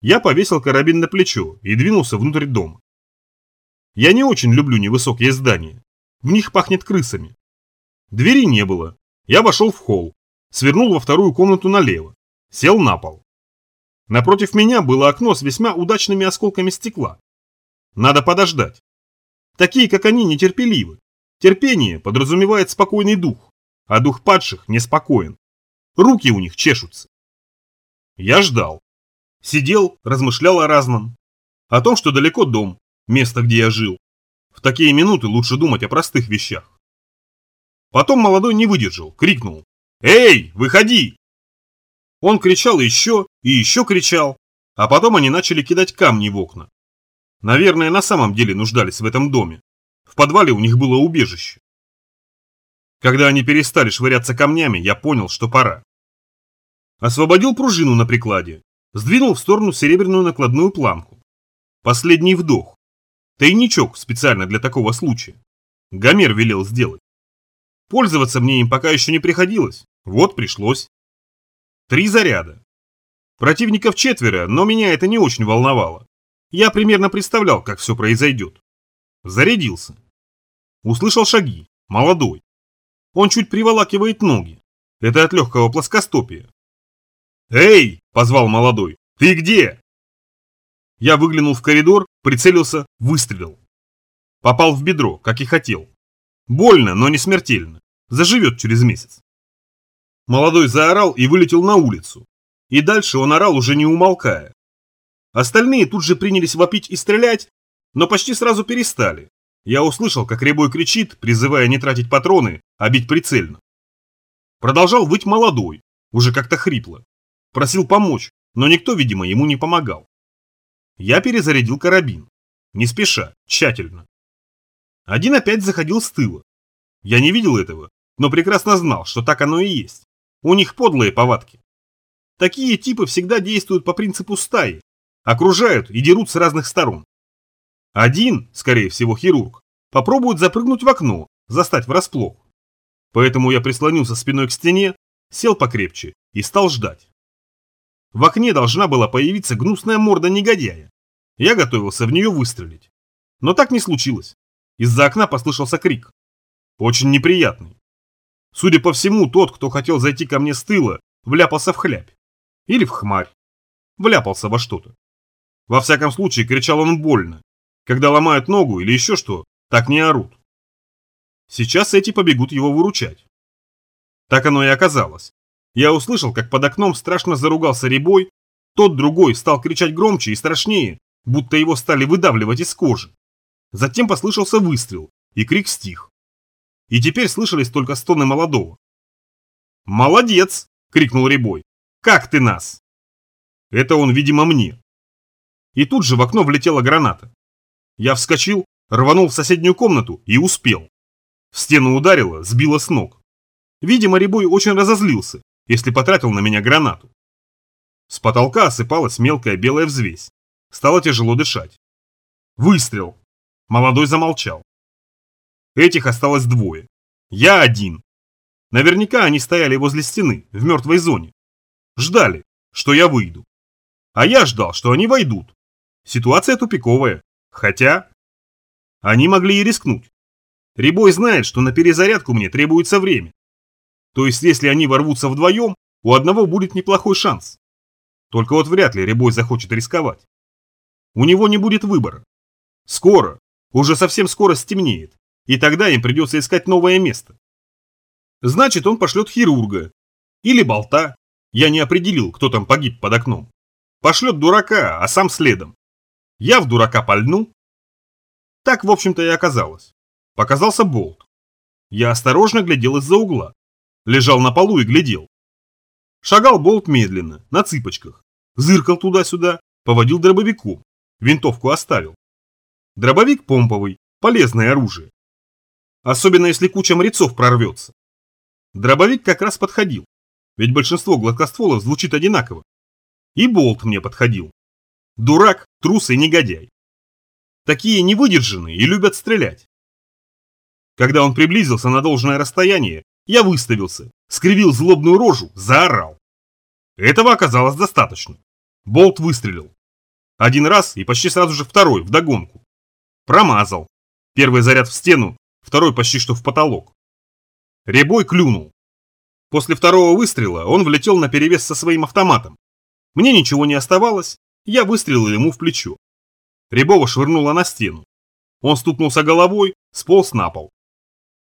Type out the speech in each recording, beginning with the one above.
Я повесил карабин на плечо и двинулся внутрь дома. Я не очень люблю невысокие здания. В них пахнет крысами. Двери не было. Я вошел в холл, свернул во вторую комнату налево, сел на пол. Напротив меня было окно с весьма удачными осколками стекла. Надо подождать. Такие, как они, нетерпеливы. Терпение подразумевает спокойный дух, а дух падших неспокоен. Руки у них чешутся. Я ждал. Сидел, размышлял о разном. О том, что далеко дом, место, где я жил. В такие минуты лучше думать о простых вещах. Потом молодой не выдержал, крикнул. «Эй, выходи!» Он кричал еще и еще кричал, а потом они начали кидать камни в окна. Наверное, на самом деле нуждались в этом доме. В подвале у них было убежище. Когда они перестали швыряться камнями, я понял, что пора. Освободил пружину на прикладе, сдвинул в сторону серебряную накладную планку. Последний вдох. Тайничок специально для такого случая. Гомер велел сделать. Пользоваться мне им пока еще не приходилось, вот пришлось. Три заряда. Противников четверо, но меня это не очень волновало. Я примерно представлял, как все произойдет. Зарядился. Услышал шаги. Молодой. Он чуть приволакивает ноги. Это от легкого плоскостопия. «Эй!» – позвал молодой. «Ты где?» Я выглянул в коридор, прицелился, выстрелил. Попал в бедро, как и хотел. Больно, но не смертельно. Заживет через месяц. Молодой заорал и вылетел на улицу. И дальше он орал, уже не умолкая. Остальные тут же принялись вопить и стрелять, но почти сразу перестали. Я услышал, как Рябой кричит, призывая не тратить патроны, а бить прицельно. Продолжал выть молодой, уже как-то хрипло. Просил помочь, но никто, видимо, ему не помогал. Я перезарядил карабин. Не спеша, тщательно. Один опять заходил с тыла. Я не видел этого, но прекрасно знал, что так оно и есть. У них подлые повадки. Такие типы всегда действуют по принципу стаи, окружают и дерут с разных сторон. Один, скорее всего хирург, попробует запрыгнуть в окно, застать врасплох. Поэтому я прислонился спиной к стене, сел покрепче и стал ждать. В окне должна была появиться гнусная морда негодяя. Я готовился в нее выстрелить. Но так не случилось. Из-за окна послышался крик. Очень неприятный. Судя по всему, тот, кто хотел зайти ко мне с тыла, вляпался в хлябь. Или в хмарь. Вляпался во что-то. Во всяком случае, кричал он больно. Когда ломают ногу или еще что, так не орут. Сейчас эти побегут его выручать. Так оно и оказалось. Я услышал, как под окном страшно заругался Рябой, тот другой стал кричать громче и страшнее, будто его стали выдавливать из кожи. Затем послышался выстрел, и крик стих. И теперь слышались только стоны молодого. «Молодец!» – крикнул Рябой. «Как ты нас?» Это он, видимо, мне. И тут же в окно влетела граната. Я вскочил, рванул в соседнюю комнату и успел. В стену ударило, сбило с ног. Видимо, Рябой очень разозлился если потратил на меня гранату. С потолка осыпалась мелкая белая взвесь. Стало тяжело дышать. Выстрел. Молодой замолчал. Этих осталось двое. Я один. Наверняка они стояли возле стены, в мертвой зоне. Ждали, что я выйду. А я ждал, что они войдут. Ситуация тупиковая. Хотя... Они могли и рискнуть. Рябой знает, что на перезарядку мне требуется время. То есть, если они ворвутся вдвоем, у одного будет неплохой шанс. Только вот вряд ли Рябой захочет рисковать. У него не будет выбора. Скоро, уже совсем скоро стемнеет, и тогда им придется искать новое место. Значит, он пошлет хирурга. Или болта. Я не определил, кто там погиб под окном. Пошлет дурака, а сам следом. Я в дурака пальну. Так, в общем-то, и оказалось. Показался болт. Я осторожно глядел из-за угла лежал на полу и глядел. Шагал болт медленно, на цыпочках, зыркал туда-сюда, поводил дробовиком, винтовку оставил. Дробовик помповый, полезное оружие. Особенно если куча морецов прорвется. Дробовик как раз подходил, ведь большинство гладкостволов звучит одинаково. И болт мне подходил. Дурак, трус и негодяй. Такие невыдержанные и любят стрелять. Когда он приблизился на должное расстояние, я выставился, скривил злобную рожу, заорал. Этого оказалось достаточно. Болт выстрелил. Один раз и почти сразу же второй, вдогонку. Промазал. Первый заряд в стену, второй почти что в потолок. Ребой клюнул. После второго выстрела он влетел на перевес со своим автоматом. Мне ничего не оставалось, я выстрелил ему в плечо. Рябова швырнула на стену. Он стукнулся головой, сполз на пол.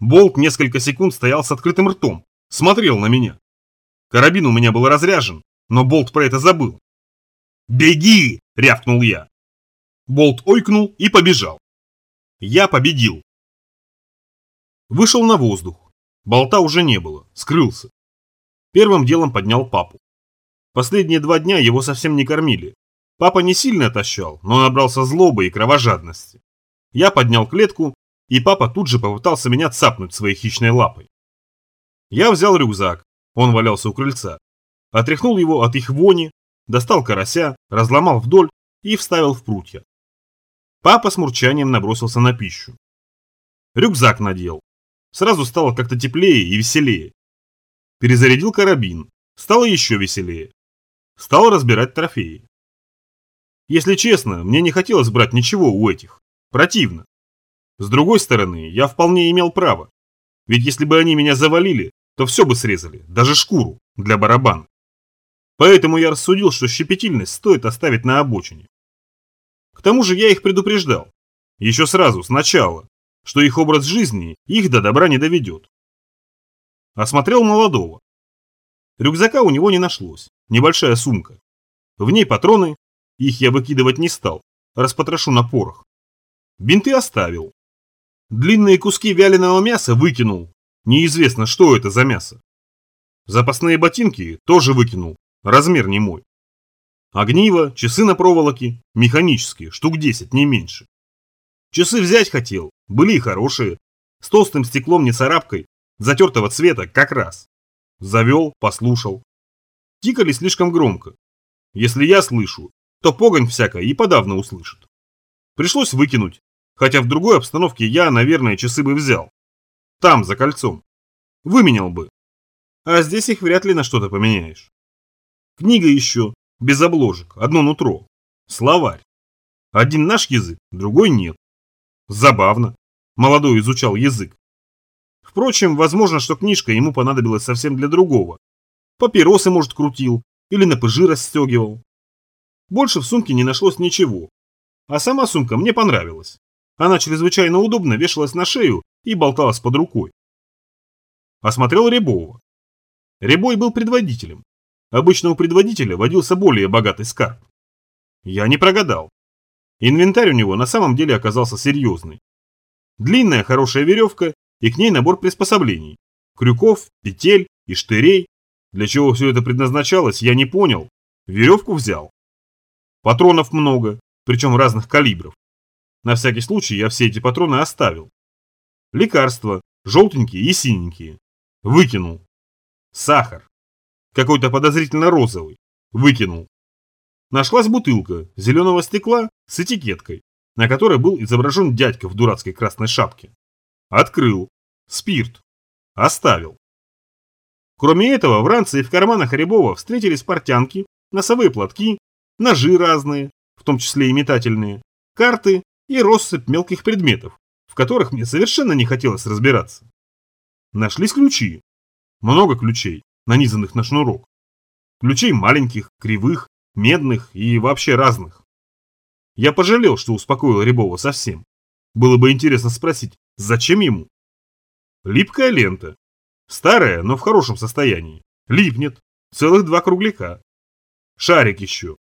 Болт несколько секунд стоял с открытым ртом, смотрел на меня. Карабин у меня был разряжен, но Болт про это забыл. «Беги!» – рявкнул я. Болт ойкнул и побежал. Я победил. Вышел на воздух. Болта уже не было, скрылся. Первым делом поднял папу. Последние два дня его совсем не кормили. Папа не сильно отощал, но набрался злобы и кровожадности. Я поднял клетку, и папа тут же попытался меня цапнуть своей хищной лапой. Я взял рюкзак, он валялся у крыльца, отряхнул его от их вони, достал карася, разломал вдоль и вставил в прутья. Папа с мурчанием набросился на пищу. Рюкзак надел. Сразу стало как-то теплее и веселее. Перезарядил карабин. Стало еще веселее. Стал разбирать трофеи. Если честно, мне не хотелось брать ничего у этих. Противно. С другой стороны, я вполне имел право. Ведь если бы они меня завалили, то все бы срезали, даже шкуру, для барабана. Поэтому я рассудил, что щепетильность стоит оставить на обочине. К тому же я их предупреждал. Еще сразу, сначала, что их образ жизни их до добра не доведет. Осмотрел молодого. Рюкзака у него не нашлось, небольшая сумка. В ней патроны, их я выкидывать не стал, распотрошу на порох. Бинты оставил. Длинные куски вяленого мяса выкинул. Неизвестно, что это за мясо. Запасные ботинки тоже выкинул. Размер не мой. Огниво, часы на проволоке, механические, штук 10, не меньше. Часы взять хотел, были хорошие, с толстым стеклом не царапкой, затертого цвета как раз. Завел, послушал. Тикали слишком громко. Если я слышу, то погонь всякая и подавно услышит. Пришлось выкинуть, хотя в другой обстановке я, наверное, часы бы взял. Там, за кольцом. Выменял бы. А здесь их вряд ли на что-то поменяешь. Книга еще, без обложек, одно нутро. Словарь. Один наш язык, другой нет. Забавно. Молодой изучал язык. Впрочем, возможно, что книжка ему понадобилась совсем для другого. Папиросы, может, крутил или на пыжи расстегивал. Больше в сумке не нашлось ничего. А сама сумка мне понравилась. Она чрезвычайно удобно вешалась на шею и болталась под рукой. Осмотрел Рябова. Рябой был предводителем. Обычно у предводителя водился более богатый скарб. Я не прогадал. Инвентарь у него на самом деле оказался серьезный. Длинная хорошая веревка и к ней набор приспособлений. Крюков, петель и штырей. Для чего все это предназначалось, я не понял. Веревку взял. Патронов много, причем разных калибров. На всякий случай я все эти патроны оставил. Лекарства, желтенькие и синенькие. Выкинул. Сахар. Какой-то подозрительно розовый. Выкинул. Нашлась бутылка зеленого стекла с этикеткой, на которой был изображен дядька в дурацкой красной шапке. Открыл. Спирт. Оставил. Кроме этого, в ранце и в карманах Рябова встретились портянки, носовые платки, ножи разные, в том числе и метательные, карты и россыпь мелких предметов, в которых мне совершенно не хотелось разбираться. Нашлись ключи. Много ключей, нанизанных на шнурок. Ключей маленьких, кривых, медных и вообще разных. Я пожалел, что успокоил Рябова совсем. Было бы интересно спросить, зачем ему? Липкая лента. Старая, но в хорошем состоянии. Липнет. Целых два кругляка. Шарик еще.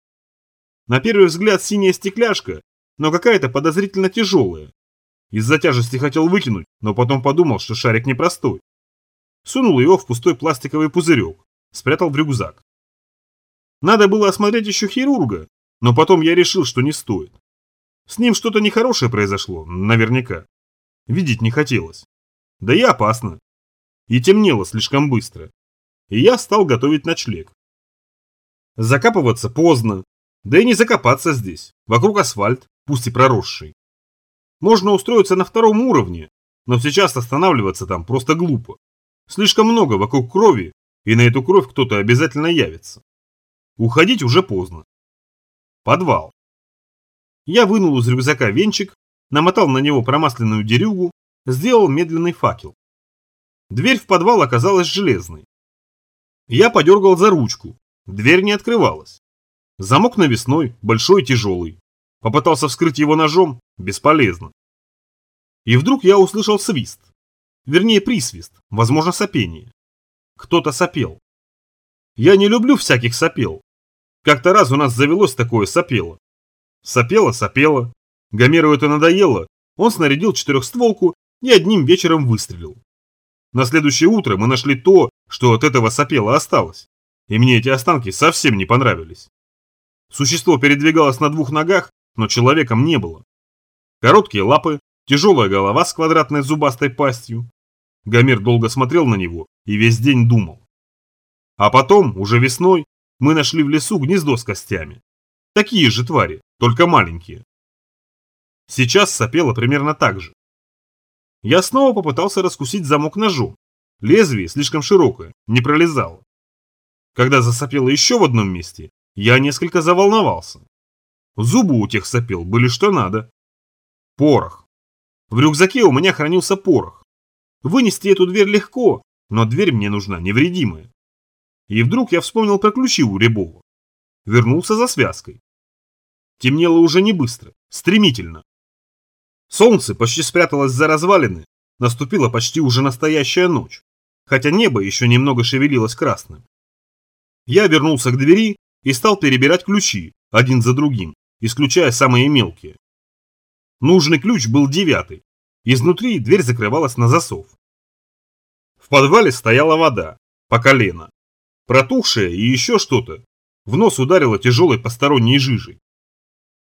На первый взгляд синяя стекляшка, но какая-то подозрительно тяжелая. Из-за тяжести хотел выкинуть, но потом подумал, что шарик непростой. Сунул его в пустой пластиковый пузырек, спрятал в рюкзак. Надо было осмотреть еще хирурга, но потом я решил, что не стоит. С ним что-то нехорошее произошло, наверняка. Видеть не хотелось. Да и опасно. И темнело слишком быстро. И я стал готовить ночлег. Закапываться поздно, да и не закопаться здесь, вокруг асфальт, пусть и проросший. Можно устроиться на втором уровне, но сейчас останавливаться там просто глупо. Слишком много вокруг крови, и на эту кровь кто-то обязательно явится. Уходить уже поздно. Подвал. Я вынул из рюкзака венчик, намотал на него промасленную дерюгу, сделал медленный факел. Дверь в подвал оказалась железной. Я подергал за ручку, дверь не открывалась. Замок навесной, большой и тяжелый. Попытался вскрыть его ножом, бесполезно. И вдруг я услышал свист. Вернее, присвист, возможно, сопение. Кто-то сопел. Я не люблю всяких сопел. Как-то раз у нас завелось такое сопело. Сопело, сопело. Гомеру это надоело, он снарядил четырехстволку и одним вечером выстрелил. На следующее утро мы нашли то, что от этого сопела осталось. И мне эти останки совсем не понравились. Существо передвигалось на двух ногах, но человеком не было. Короткие лапы, тяжелая голова с квадратной зубастой пастью. Гомер долго смотрел на него и весь день думал. А потом, уже весной, мы нашли в лесу гнездо с костями. Такие же твари, только маленькие. Сейчас сопело примерно так же. Я снова попытался раскусить замок ножом. Лезвие слишком широкое, не пролезало. Когда засопело еще в одном месте, я несколько заволновался. Зубы у тех сопел были что надо. Порох. В рюкзаке у меня хранился порох. Вынести эту дверь легко, но дверь мне нужна невредимая. И вдруг я вспомнил про ключи у Рябова. Вернулся за связкой. Темнело уже не быстро, стремительно. Солнце почти спряталось за развалины, наступила почти уже настоящая ночь, хотя небо еще немного шевелилось красным. Я вернулся к двери и стал перебирать ключи, один за другим, исключая самые мелкие. Нужный ключ был девятый. Изнутри дверь закрывалась на засов. В подвале стояла вода, по колено. Протухшая и еще что-то. В нос ударило тяжелой посторонней жижей.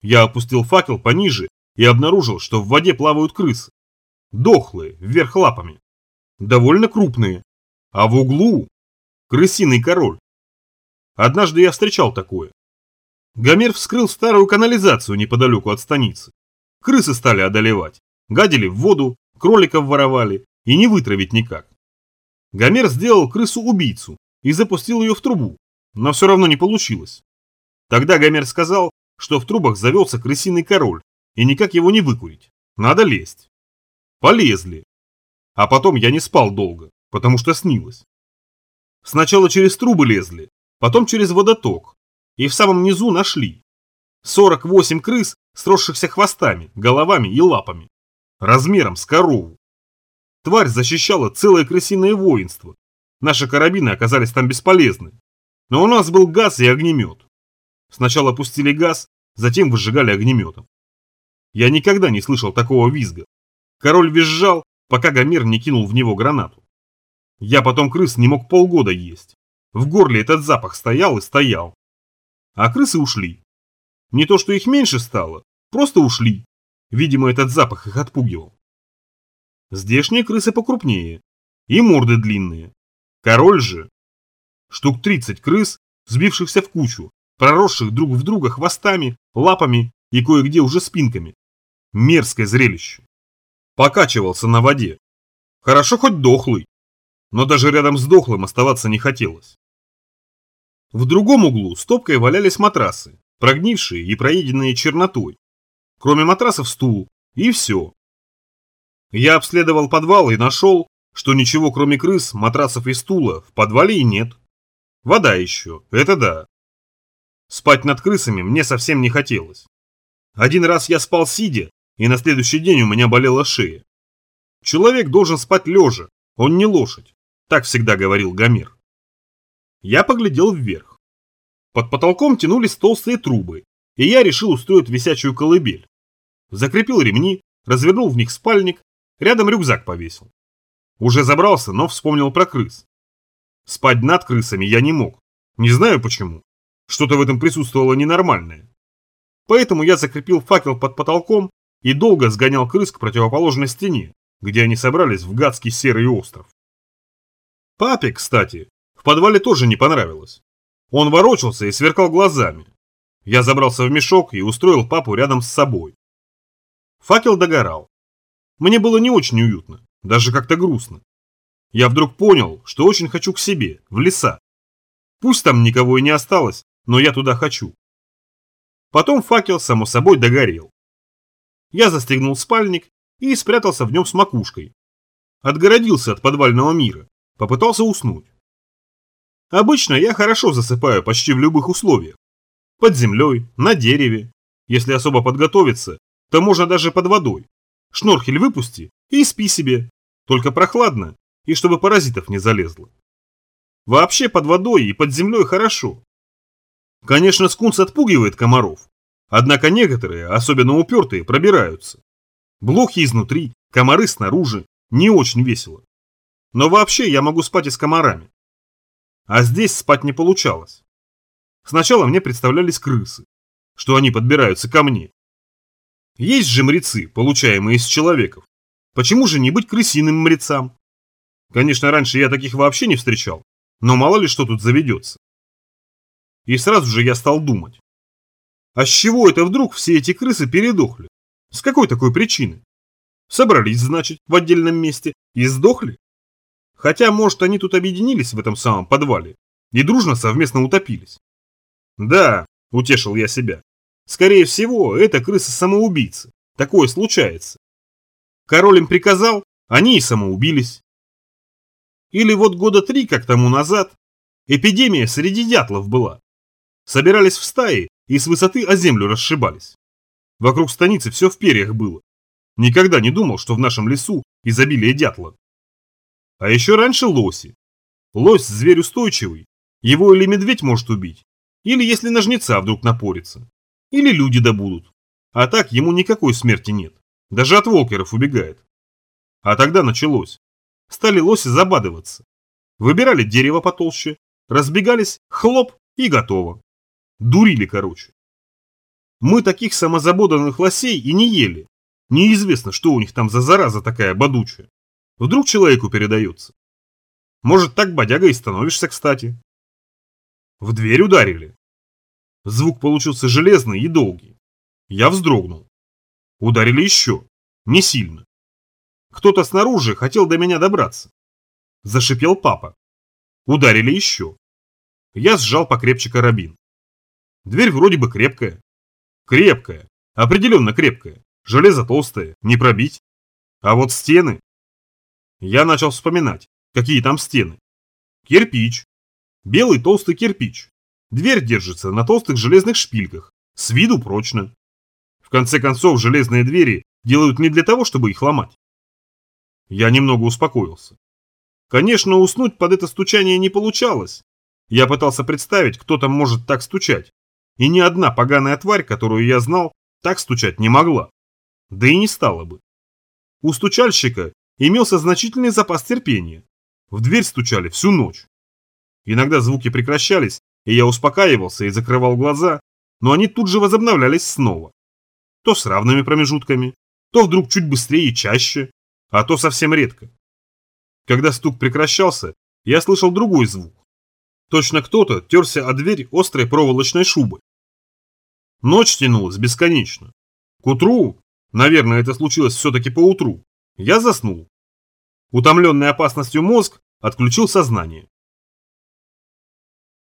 Я опустил факел пониже и обнаружил, что в воде плавают крысы. Дохлые, вверх лапами. Довольно крупные. А в углу крысиный король. Однажды я встречал такое. Гомер вскрыл старую канализацию неподалеку от станицы. Крысы стали одолевать. Гадили в воду, кроликов воровали и не вытравить никак. Гомер сделал крысу-убийцу и запустил ее в трубу, но все равно не получилось. Тогда Гомер сказал, что в трубах завелся крысиный король, и никак его не выкурить. Надо лезть. Полезли. А потом я не спал долго, потому что снилось. Сначала через трубы лезли, потом через водоток. И в самом низу нашли. 48 крыс, сросшихся хвостами, головами и лапами. Размером с корову. Тварь защищала целое крысиное воинство. Наши карабины оказались там бесполезны. Но у нас был газ и огнемет. Сначала пустили газ, затем выжигали огнеметом. Я никогда не слышал такого визга. Король визжал, пока Гомер не кинул в него гранату. Я потом крыс не мог полгода есть. В горле этот запах стоял и стоял. А крысы ушли. Не то, что их меньше стало, просто ушли. Видимо, этот запах их отпугивал. Здешние крысы покрупнее. И морды длинные. Король же. Штук 30 крыс, сбившихся в кучу, проросших друг в друга хвостами, лапами и кое-где уже спинками, Мерзкое зрелище. Покачивался на воде. Хорошо хоть дохлый. Но даже рядом с дохлым оставаться не хотелось. В другом углу стопкой валялись матрасы, прогнившие и проеденные чернотой. Кроме матрасов стул, и все. Я обследовал подвал и нашел, что ничего кроме крыс, матрасов и стула в подвале и нет. Вода еще, это да. Спать над крысами мне совсем не хотелось. Один раз я спал сидя, и на следующий день у меня болела шея. Человек должен спать лежа, он не лошадь, так всегда говорил Гомер. Я поглядел вверх. Под потолком тянулись толстые трубы, и я решил устроить висячую колыбель. Закрепил ремни, развернул в них спальник, рядом рюкзак повесил. Уже забрался, но вспомнил про крыс. Спать над крысами я не мог. Не знаю почему. Что-то в этом присутствовало ненормальное. Поэтому я закрепил факел под потолком и долго сгонял крыс к противоположной стене, где они собрались в гадский серый остров. Папе, кстати, в подвале тоже не понравилось. Он ворочался и сверкал глазами. Я забрался в мешок и устроил папу рядом с собой. Факел догорал. Мне было не очень уютно, даже как-то грустно. Я вдруг понял, что очень хочу к себе, в леса. Пусть там никого и не осталось, но я туда хочу. Потом факел, само собой, догорел. Я застегнул спальник и спрятался в нем с макушкой. Отгородился от подвального мира, попытался уснуть. Обычно я хорошо засыпаю почти в любых условиях. Под землей, на дереве. Если особо подготовиться, то можно даже под водой. Шнорхель выпусти и спи себе. Только прохладно, и чтобы паразитов не залезло. Вообще под водой и под землей хорошо. Конечно, скунс отпугивает комаров. Однако некоторые, особенно упертые, пробираются. Блохи изнутри, комары снаружи. Не очень весело. Но вообще я могу спать и с комарами. А здесь спать не получалось. Сначала мне представлялись крысы, что они подбираются ко мне. Есть же мрецы, получаемые из человеков. Почему же не быть крысиным мрецам? Конечно, раньше я таких вообще не встречал, но мало ли что тут заведется. И сразу же я стал думать. А с чего это вдруг все эти крысы передохли? С какой такой причины? Собрались, значит, в отдельном месте и сдохли? Хотя, может, они тут объединились в этом самом подвале и дружно совместно утопились. Да, утешил я себя. Скорее всего, это крысы-самоубийцы. Такое случается. Король им приказал, они и самоубились. Или вот года три, как тому назад, эпидемия среди дятлов была. Собирались в стаи и с высоты о землю расшибались. Вокруг станицы все в перьях было. Никогда не думал, что в нашем лесу изобилие дятла. А еще раньше лоси. Лось – зверь устойчивый. Его или медведь может убить, или если ножница вдруг напорится, или люди добудут. А так ему никакой смерти нет. Даже от волкеров убегает. А тогда началось. Стали лоси забадываться. Выбирали дерево потолще, разбегались, хлоп и готово. Дурили, короче. Мы таких самозабоданных лосей и не ели. Неизвестно, что у них там за зараза такая бодучая. Вдруг человеку передается. Может, так бодяга и становишься, кстати. В дверь ударили. Звук получился железный и долгий. Я вздрогнул. Ударили еще. Не сильно. Кто-то снаружи хотел до меня добраться. Зашипел папа. Ударили еще. Я сжал покрепче карабин. Дверь вроде бы крепкая. Крепкая. Определенно крепкая. Железо толстое. Не пробить. А вот стены... Я начал вспоминать, какие там стены. Кирпич. Белый толстый кирпич. Дверь держится на толстых железных шпильках. С виду прочно. В конце концов, железные двери делают не для того, чтобы их ломать. Я немного успокоился. Конечно, уснуть под это стучание не получалось. Я пытался представить, кто там может так стучать. И ни одна поганая тварь, которую я знал, так стучать не могла. Да и не стала бы. У стучальщика имелся значительный запас терпения. В дверь стучали всю ночь. Иногда звуки прекращались, и я успокаивался и закрывал глаза, но они тут же возобновлялись снова. То с равными промежутками, то вдруг чуть быстрее и чаще, а то совсем редко. Когда стук прекращался, я слышал другой звук. Точно кто-то терся о дверь острой проволочной шубой. Ночь тянулась бесконечно. К утру, наверное, это случилось все-таки по утру, я заснул. Утомленный опасностью мозг отключил сознание.